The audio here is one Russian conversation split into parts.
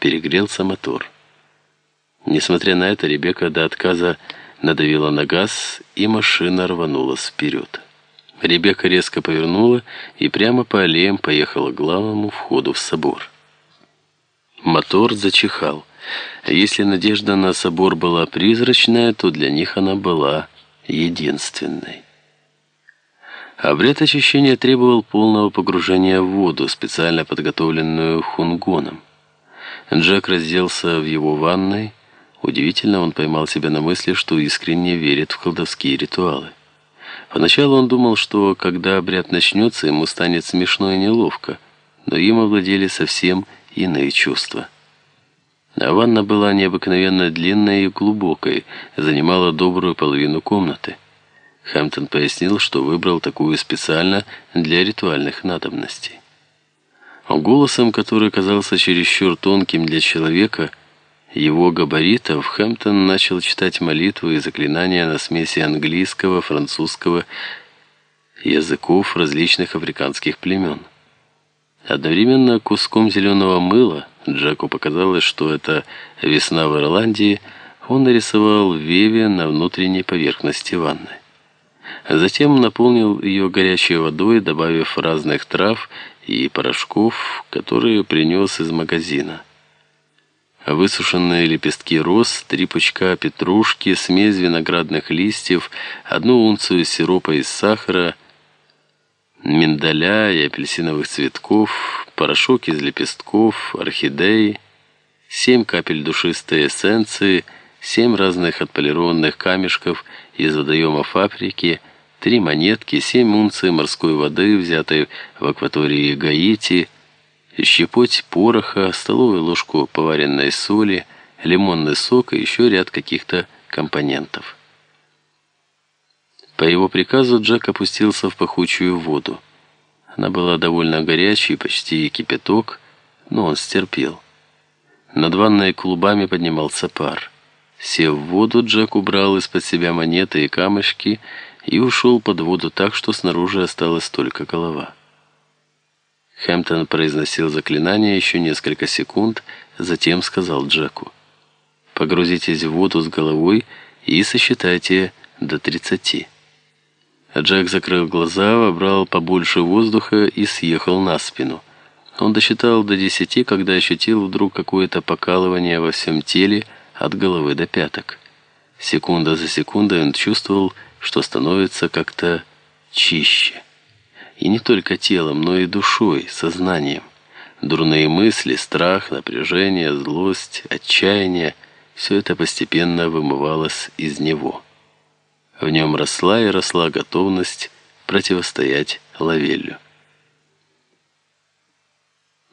перегрелся мотор. Несмотря на это, Ребекка до отказа надавила на газ, и машина рванулась вперед. Ребекка резко повернула и прямо по аллеям поехала к главному входу в собор. Мотор зачихал. Если надежда на собор была призрачная, то для них она была единственной. Обряд очищения требовал полного погружения в воду, специально подготовленную хунгоном. Джек разделся в его ванной. Удивительно, он поймал себя на мысли, что искренне верит в колдовские ритуалы. Поначалу он думал, что когда обряд начнется, ему станет смешно и неловко, но им овладели совсем иные чувства. А ванна была необыкновенно длинной и глубокой, занимала добрую половину комнаты. Хэмптон пояснил, что выбрал такую специально для ритуальных надобностей. Голосом, который казался чересчур тонким для человека, его габаритов, Хэмптон начал читать молитвы и заклинания на смеси английского, французского языков различных африканских племен. Одновременно куском зеленого мыла, Джеку показалось, что это весна в Ирландии, он нарисовал веве на внутренней поверхности ванны. Затем наполнил ее горячей водой, добавив разных трав и порошков, которые принес из магазина. Высушенные лепестки роз, три пучка петрушки, смесь виноградных листьев, одну унцию сиропа из сахара, миндаля и апельсиновых цветков, порошок из лепестков, орхидей, семь капель душистой эссенции, семь разных отполированных камешков из водоемов Африки, три монетки, семь унций морской воды, взятой в акватории Гаити, щепоть пороха, столовую ложку поваренной соли, лимонный сок и еще ряд каких-то компонентов. По его приказу Джек опустился в пахучую воду. Она была довольно горячей, почти кипяток, но он стерпел. Над ванной клубами поднимался пар. Сев в воду, Джек убрал из-под себя монеты и камешки и ушел под воду так, что снаружи осталась только голова. Хэмптон произносил заклинание еще несколько секунд, затем сказал Джеку. «Погрузитесь в воду с головой и сосчитайте до тридцати». Джек закрыл глаза, вобрал побольше воздуха и съехал на спину. Он досчитал до десяти, когда ощутил вдруг какое-то покалывание во всем теле от головы до пяток. Секунда за секундой он чувствовал, что становится как-то чище. И не только телом, но и душой, сознанием. Дурные мысли, страх, напряжение, злость, отчаяние – все это постепенно вымывалось из него. В нем росла и росла готовность противостоять Лавеллю.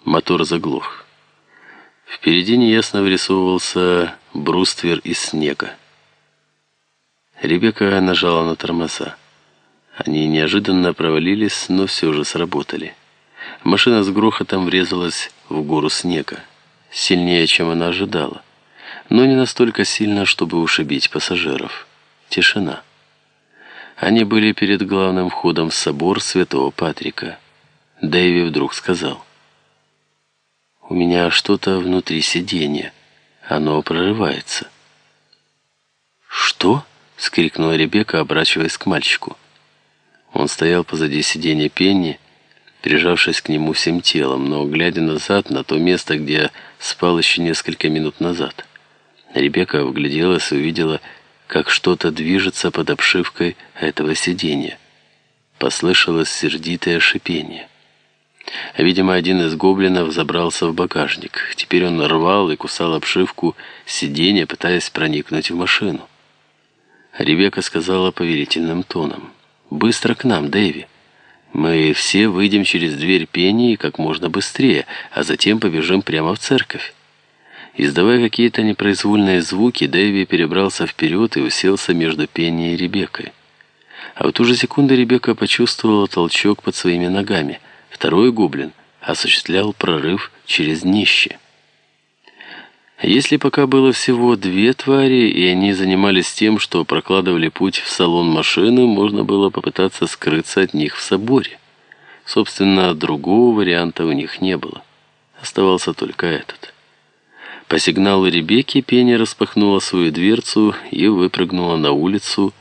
Мотор заглох. Впереди неясно вырисовывался бруствер из снега. Ребекка нажала на тормоза. Они неожиданно провалились, но все же сработали. Машина с грохотом врезалась в гору снега. Сильнее, чем она ожидала. Но не настолько сильно, чтобы ушибить пассажиров. Тишина. Они были перед главным входом в собор Святого Патрика. Дэйви вдруг сказал. «У меня что-то внутри сиденья. Оно прорывается». «Что?» — скрикнула Ребекка, оборачиваясь к мальчику. Он стоял позади сиденья Пенни, прижавшись к нему всем телом, но глядя назад на то место, где спал еще несколько минут назад. Ребекка вгляделась и увидела, как что-то движется под обшивкой этого сиденья. Послышалось сердитое шипение. Видимо, один из гоблинов забрался в багажник. Теперь он рвал и кусал обшивку сиденья, пытаясь проникнуть в машину. Ребекка сказала повелительным тоном. «Быстро к нам, Дэви. Мы все выйдем через дверь пени как можно быстрее, а затем побежим прямо в церковь». Издавая какие-то непроизвольные звуки, Дэви перебрался вперед и уселся между Пенни и Ребеккой. А в ту же секунду Ребекка почувствовала толчок под своими ногами. Второй гоблин осуществлял прорыв через днище. Если пока было всего две твари, и они занимались тем, что прокладывали путь в салон машины, можно было попытаться скрыться от них в соборе. Собственно, другого варианта у них не было. Оставался только этот. По сигналу Ребекки Пенни распахнула свою дверцу и выпрыгнула на улицу,